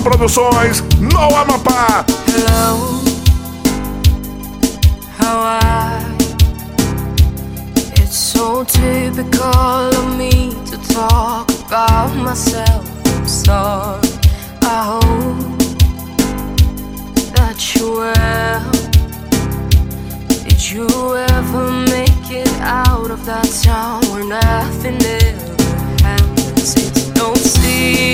Revolution Produções no Amapá. Hello, how you? It's so typical of me to talk about myself. I'm sorry. I hope that you well. Did you ever make it out of that town where nothing ever happens? It's no secret